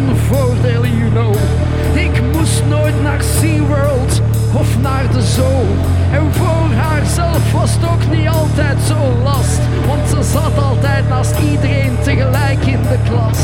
een you know. Ik moest nooit naar SeaWorld of naar de zoo. En voor haarzelf was het ook niet altijd zo last. Want ze zat altijd naast iedereen tegelijk in de klas.